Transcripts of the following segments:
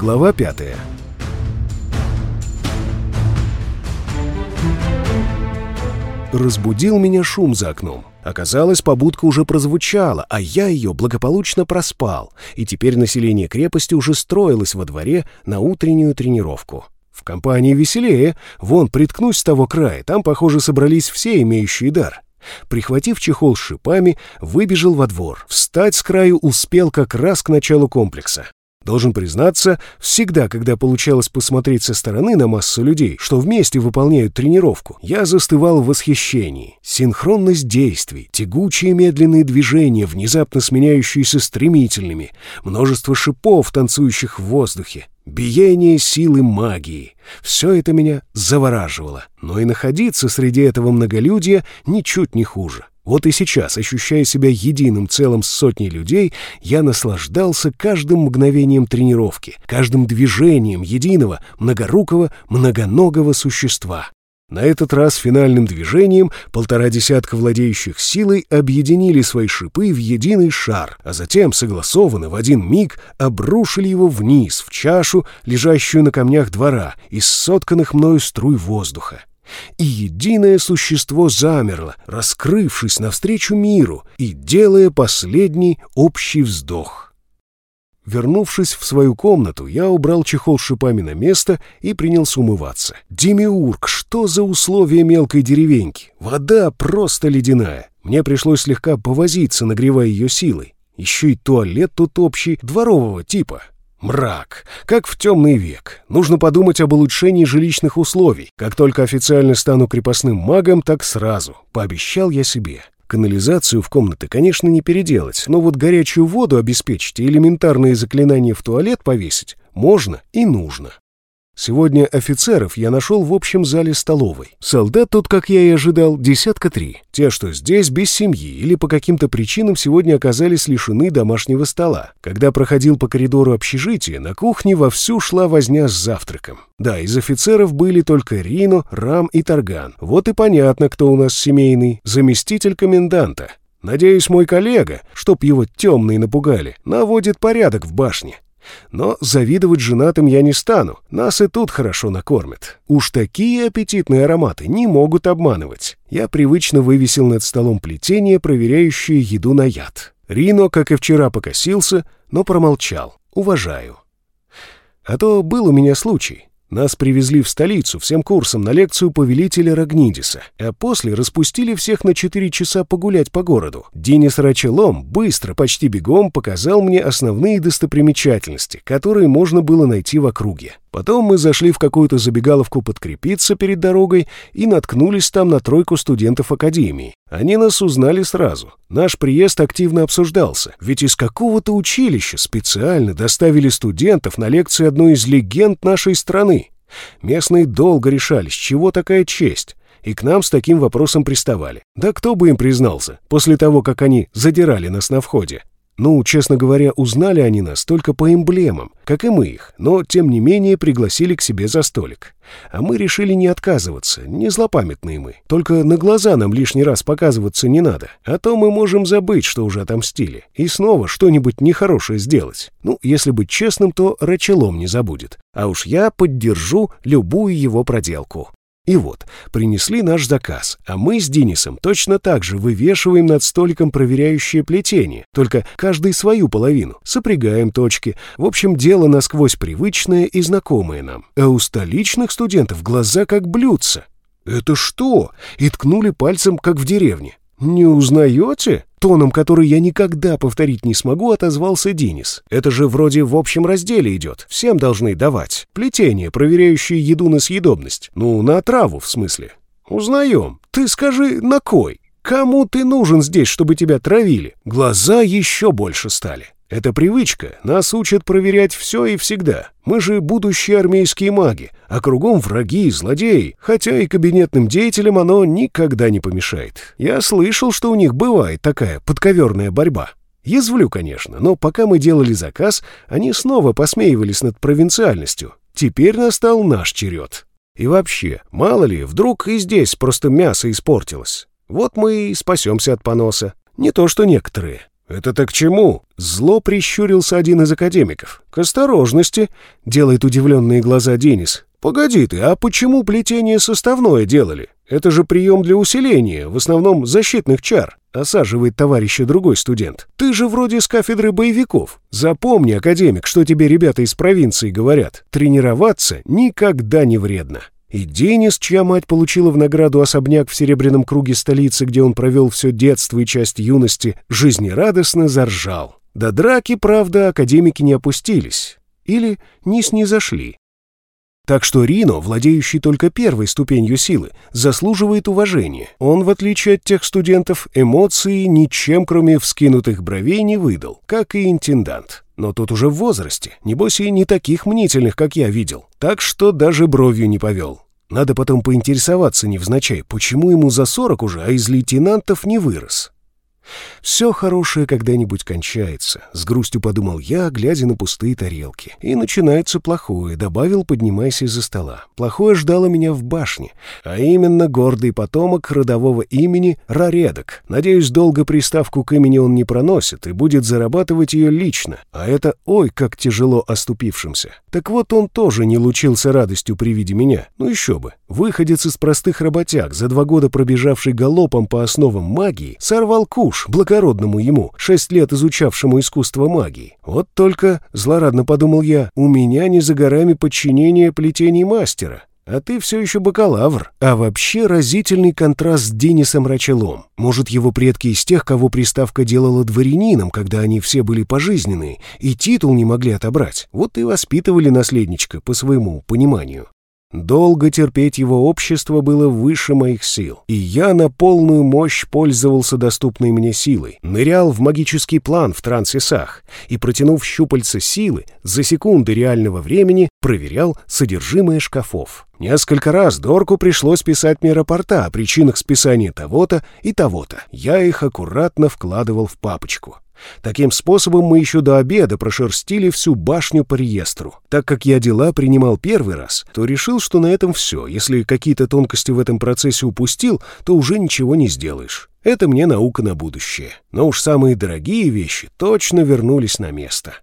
Глава пятая. Разбудил меня шум за окном. Оказалось, побудка уже прозвучала, а я ее благополучно проспал, и теперь население крепости уже строилось во дворе на утреннюю тренировку. В компании веселее, вон, приткнусь с того края, там, похоже, собрались все имеющие дар. Прихватив чехол с шипами, выбежал во двор. Встать с краю успел как раз к началу комплекса. Должен признаться, всегда, когда получалось посмотреть со стороны на массу людей, что вместе выполняют тренировку, я застывал в восхищении. Синхронность действий, тягучие медленные движения, внезапно сменяющиеся стремительными, множество шипов, танцующих в воздухе, биение силы магии. Все это меня завораживало, но и находиться среди этого многолюдия ничуть не хуже. Вот и сейчас, ощущая себя единым целым с сотней людей, я наслаждался каждым мгновением тренировки, каждым движением единого, многорукого, многоногого существа. На этот раз финальным движением полтора десятка владеющих силой объединили свои шипы в единый шар, а затем, согласованно, в один миг обрушили его вниз, в чашу, лежащую на камнях двора, из сотканных мною струй воздуха и единое существо замерло, раскрывшись навстречу миру и делая последний общий вздох. Вернувшись в свою комнату, я убрал чехол с шипами на место и принялся умываться. Демиург, что за условия мелкой деревеньки? Вода просто ледяная. Мне пришлось слегка повозиться, нагревая ее силой. Еще и туалет тут общий, дворового типа. Мрак, как в темный век. Нужно подумать об улучшении жилищных условий. Как только официально стану крепостным магом, так сразу. Пообещал я себе. Канализацию в комнаты, конечно, не переделать, но вот горячую воду обеспечить и элементарные заклинания в туалет повесить можно и нужно. Сегодня офицеров я нашел в общем зале столовой. Солдат тут, как я и ожидал, десятка три. Те, что здесь без семьи или по каким-то причинам сегодня оказались лишены домашнего стола. Когда проходил по коридору общежития, на кухне вовсю шла возня с завтраком. Да, из офицеров были только Рино, Рам и Тарган. Вот и понятно, кто у нас семейный. Заместитель коменданта. Надеюсь, мой коллега, чтоб его темные напугали, наводит порядок в башне. Но завидовать женатым я не стану, нас и тут хорошо накормят. Уж такие аппетитные ароматы не могут обманывать. Я привычно вывесил над столом плетение, проверяющее еду на яд. Рино, как и вчера, покосился, но промолчал. Уважаю. А то был у меня случай. Нас привезли в столицу всем курсом на лекцию повелителя Рагнидиса, а после распустили всех на четыре часа погулять по городу. Денис Рачелом быстро, почти бегом показал мне основные достопримечательности, которые можно было найти в округе. Потом мы зашли в какую-то забегаловку подкрепиться перед дорогой и наткнулись там на тройку студентов академии. Они нас узнали сразу. Наш приезд активно обсуждался, ведь из какого-то училища специально доставили студентов на лекции одной из легенд нашей страны. Местные долго решали, с чего такая честь, и к нам с таким вопросом приставали. Да кто бы им признался, после того, как они задирали нас на входе. Ну, честно говоря, узнали они нас только по эмблемам, как и мы их, но, тем не менее, пригласили к себе за столик. А мы решили не отказываться, не злопамятные мы. Только на глаза нам лишний раз показываться не надо, а то мы можем забыть, что уже отомстили, и снова что-нибудь нехорошее сделать. Ну, если быть честным, то Рачелом не забудет. А уж я поддержу любую его проделку. И вот, принесли наш заказ, а мы с Денисом точно так же вывешиваем над столиком проверяющее плетение, только каждый свою половину, сопрягаем точки. В общем, дело насквозь привычное и знакомое нам. А у столичных студентов глаза как блюдца. «Это что?» И ткнули пальцем, как в деревне. «Не узнаете?» Тоном, который я никогда повторить не смогу, отозвался Денис. «Это же вроде в общем разделе идет. Всем должны давать. Плетение, проверяющее еду на съедобность. Ну, на отраву, в смысле. Узнаем. Ты скажи, на кой? Кому ты нужен здесь, чтобы тебя травили? Глаза еще больше стали. Это привычка, нас учат проверять все и всегда. Мы же будущие армейские маги, а кругом враги и злодеи, хотя и кабинетным деятелям оно никогда не помешает. Я слышал, что у них бывает такая подковерная борьба. Язвлю, конечно, но пока мы делали заказ, они снова посмеивались над провинциальностью. Теперь настал наш черед. И вообще, мало ли, вдруг и здесь просто мясо испортилось. Вот мы и спасемся от поноса. Не то что некоторые. «Это-то к чему?» Зло прищурился один из академиков. «К осторожности», — делает удивленные глаза Денис. «Погоди ты, а почему плетение составное делали? Это же прием для усиления, в основном защитных чар», — осаживает товарища другой студент. «Ты же вроде с кафедры боевиков. Запомни, академик, что тебе ребята из провинции говорят. Тренироваться никогда не вредно». И Денис, чья мать получила в награду особняк в Серебряном круге столицы, где он провел все детство и часть юности, жизнерадостно заржал. До драки, правда, академики не опустились. Или не снизошли. Так что Рино, владеющий только первой ступенью силы, заслуживает уважения. Он, в отличие от тех студентов, эмоции ничем, кроме вскинутых бровей, не выдал, как и интендант. Но тот уже в возрасте, небось и не таких мнительных, как я видел. Так что даже бровью не повел. Надо потом поинтересоваться невзначай, почему ему за сорок уже, а из лейтенантов не вырос. Все хорошее когда-нибудь кончается, с грустью подумал я, глядя на пустые тарелки. И начинается плохое, добавил, поднимаясь из-за стола. Плохое ждало меня в башне, а именно гордый потомок родового имени Раредок. Надеюсь, долго приставку к имени он не проносит и будет зарабатывать ее лично, а это ой, как тяжело оступившимся. Так вот он тоже не лучился радостью при виде меня. Ну еще бы. Выходец из простых работяг, за два года пробежавший галопом по основам магии, сорвал куш, благородному ему, шесть лет изучавшему искусство магии. Вот только, злорадно подумал я, у меня не за горами подчинение плетений мастера. А ты все еще бакалавр. А вообще разительный контраст с Денисом Рачелом. Может, его предки из тех, кого приставка делала дворянином, когда они все были пожизненные, и титул не могли отобрать. Вот и воспитывали наследничка, по своему пониманию. Долго терпеть его общество было выше моих сил, и я на полную мощь пользовался доступной мне силой, нырял в магический план в трансисах и, протянув щупальца силы, за секунды реального времени проверял содержимое шкафов. Несколько раз Дорку пришлось писать мне рапорта о причинах списания того-то и того-то. Я их аккуратно вкладывал в папочку. Таким способом мы еще до обеда прошерстили всю башню по реестру. Так как я дела принимал первый раз, то решил, что на этом все. Если какие-то тонкости в этом процессе упустил, то уже ничего не сделаешь. Это мне наука на будущее. Но уж самые дорогие вещи точно вернулись на место.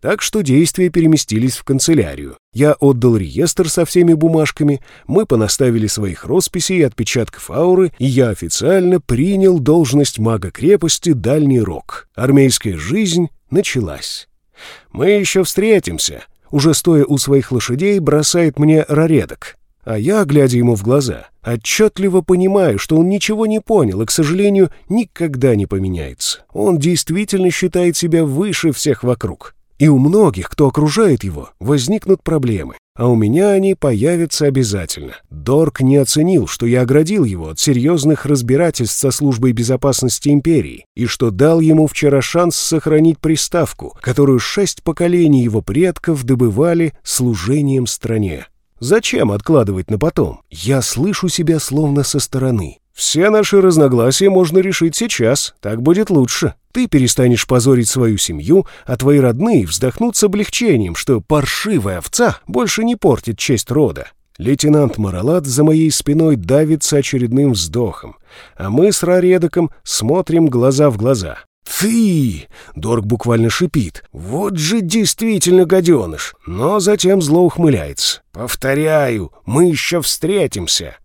Так что действия переместились в канцелярию. Я отдал реестр со всеми бумажками, мы понаставили своих росписей и отпечатков ауры, и я официально принял должность мага крепости Дальний Рог. Армейская жизнь началась. «Мы еще встретимся», — уже стоя у своих лошадей, бросает мне Роредок. А я, глядя ему в глаза, отчетливо понимаю, что он ничего не понял и, к сожалению, никогда не поменяется. Он действительно считает себя выше всех вокруг. И у многих, кто окружает его, возникнут проблемы. А у меня они появятся обязательно. Дорк не оценил, что я оградил его от серьезных разбирательств со службой безопасности империи и что дал ему вчера шанс сохранить приставку, которую шесть поколений его предков добывали служением стране. Зачем откладывать на потом? Я слышу себя словно со стороны. Все наши разногласия можно решить сейчас, так будет лучше. Ты перестанешь позорить свою семью, а твои родные вздохнут с облегчением, что паршивая овца больше не портит честь рода. Лейтенант Маралат за моей спиной давится очередным вздохом, а мы с Раредоком смотрим глаза в глаза. «Ты!» — Дорг буквально шипит. «Вот же действительно гаденыш!» Но затем зло ухмыляется. «Повторяю, мы еще встретимся!»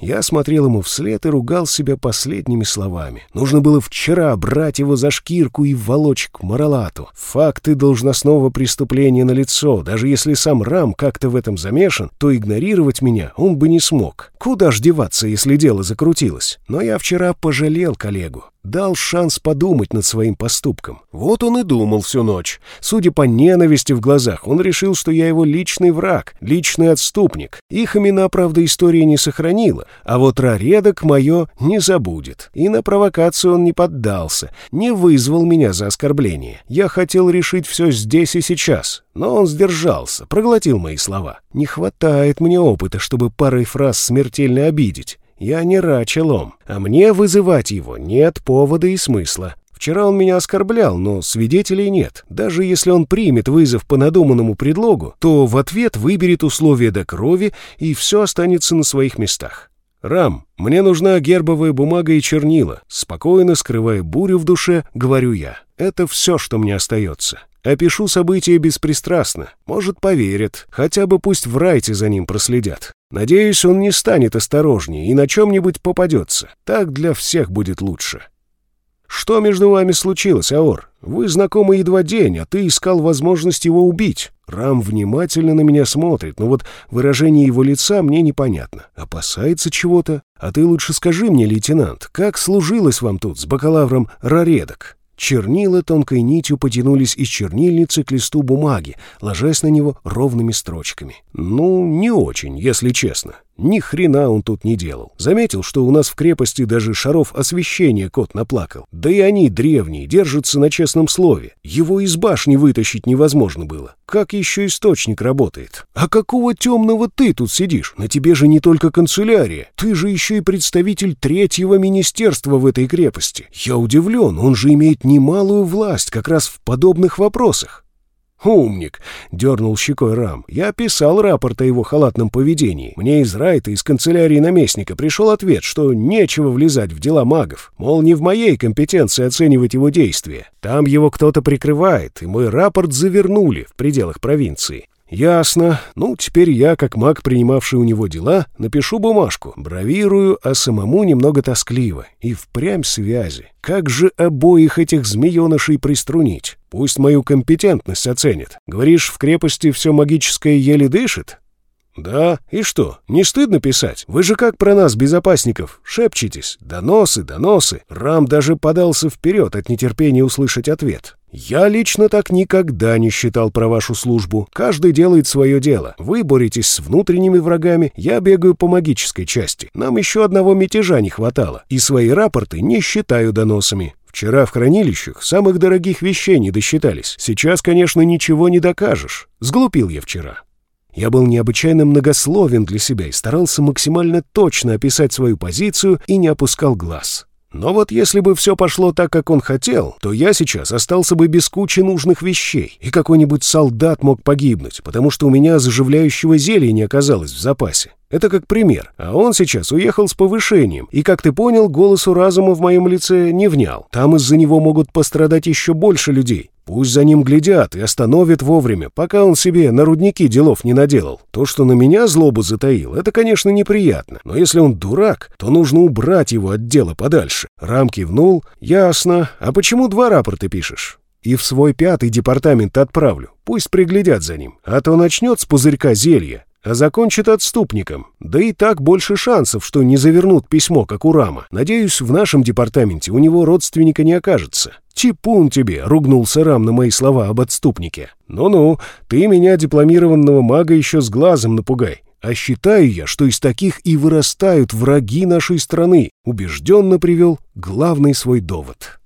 Я смотрел ему вслед и ругал себя последними словами. Нужно было вчера брать его за шкирку и волочь к Маралату. Факты должностного преступления на лицо. Даже если сам Рам как-то в этом замешан, то игнорировать меня он бы не смог. Куда ж деваться, если дело закрутилось? Но я вчера пожалел коллегу дал шанс подумать над своим поступком. Вот он и думал всю ночь. Судя по ненависти в глазах, он решил, что я его личный враг, личный отступник. Их имена, правда, история не сохранила, а вот Раредок мое не забудет. И на провокацию он не поддался, не вызвал меня за оскорбление. Я хотел решить все здесь и сейчас, но он сдержался, проглотил мои слова. Не хватает мне опыта, чтобы парой фраз смертельно обидеть. Я не рачелом, а мне вызывать его нет повода и смысла. Вчера он меня оскорблял, но свидетелей нет. Даже если он примет вызов по надуманному предлогу, то в ответ выберет условия до крови, и все останется на своих местах. «Рам, мне нужна гербовая бумага и чернила». Спокойно, скрывая бурю в душе, говорю я. «Это все, что мне остается. Опишу события беспристрастно. Может, поверят. Хотя бы пусть в райте за ним проследят. Надеюсь, он не станет осторожнее и на чем-нибудь попадется. Так для всех будет лучше». «Что между вами случилось, Аор? Вы знакомы едва день, а ты искал возможность его убить. Рам внимательно на меня смотрит, но вот выражение его лица мне непонятно. Опасается чего-то? А ты лучше скажи мне, лейтенант, как служилось вам тут с бакалавром Раредок?» Чернила тонкой нитью потянулись из чернильницы к листу бумаги, ложась на него ровными строчками. Ну, не очень, если честно. Ни хрена он тут не делал. Заметил, что у нас в крепости даже шаров освещения кот наплакал. Да и они древние, держатся на честном слове. Его из башни вытащить невозможно было. Как еще источник работает? А какого темного ты тут сидишь? На тебе же не только канцелярия. Ты же еще и представитель третьего министерства в этой крепости. Я удивлен, он же имеет немалую власть как раз в подобных вопросах. «Умник!» — дернул щекой Рам. «Я писал рапорт о его халатном поведении. Мне из Райта, из канцелярии наместника, пришел ответ, что нечего влезать в дела магов. Мол, не в моей компетенции оценивать его действия. Там его кто-то прикрывает, и мой рапорт завернули в пределах провинции. «Ясно. Ну, теперь я, как маг, принимавший у него дела, напишу бумажку. Бравирую, а самому немного тоскливо. И впрямь связи. Как же обоих этих змеенышей приструнить? Пусть мою компетентность оценят. Говоришь, в крепости все магическое еле дышит? «Да, и что, не стыдно писать? Вы же как про нас, безопасников, шепчетесь. Доносы, доносы». Рам даже подался вперед от нетерпения услышать ответ. «Я лично так никогда не считал про вашу службу. Каждый делает свое дело. Вы боретесь с внутренними врагами, я бегаю по магической части. Нам еще одного мятежа не хватало. И свои рапорты не считаю доносами. Вчера в хранилищах самых дорогих вещей не досчитались. Сейчас, конечно, ничего не докажешь. Сглупил я вчера. Я был необычайно многословен для себя и старался максимально точно описать свою позицию и не опускал глаз. Но вот если бы все пошло так, как он хотел, то я сейчас остался бы без кучи нужных вещей, и какой-нибудь солдат мог погибнуть, потому что у меня заживляющего зелья не оказалось в запасе. Это как пример. А он сейчас уехал с повышением, и, как ты понял, голосу разума в моем лице не внял. Там из-за него могут пострадать еще больше людей. Пусть за ним глядят и остановят вовремя, пока он себе на рудники делов не наделал. То, что на меня злобу затаил, это, конечно, неприятно. Но если он дурак, то нужно убрать его от дела подальше. Рам кивнул. Ясно. А почему два рапорта пишешь? И в свой пятый департамент отправлю. Пусть приглядят за ним. А то начнет с пузырька зелья а закончит отступником. Да и так больше шансов, что не завернут письмо, как у Рама. Надеюсь, в нашем департаменте у него родственника не окажется. «Типун тебе!» — ругнулся Рам на мои слова об отступнике. «Ну-ну, ты меня, дипломированного мага, еще с глазом напугай. А считаю я, что из таких и вырастают враги нашей страны», — убежденно привел главный свой довод.